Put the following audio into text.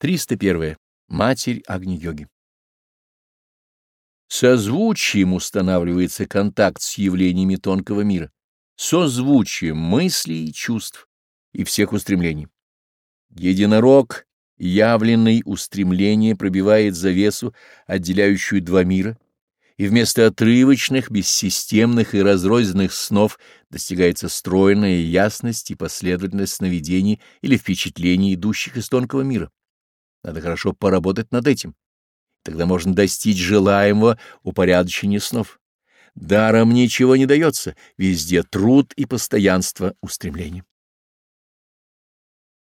301. Матерь Агни-йоги. Созвучием устанавливается контакт с явлениями тонкого мира, созвучием мыслей и чувств и всех устремлений. Единорог, явленный устремление, пробивает завесу, отделяющую два мира, и вместо отрывочных, бессистемных и разрозненных снов достигается стройная ясность и последовательность сновидений или впечатлений, идущих из тонкого мира. Надо хорошо поработать над этим. Тогда можно достичь желаемого упорядочения снов. Даром ничего не дается, везде труд и постоянство устремлений.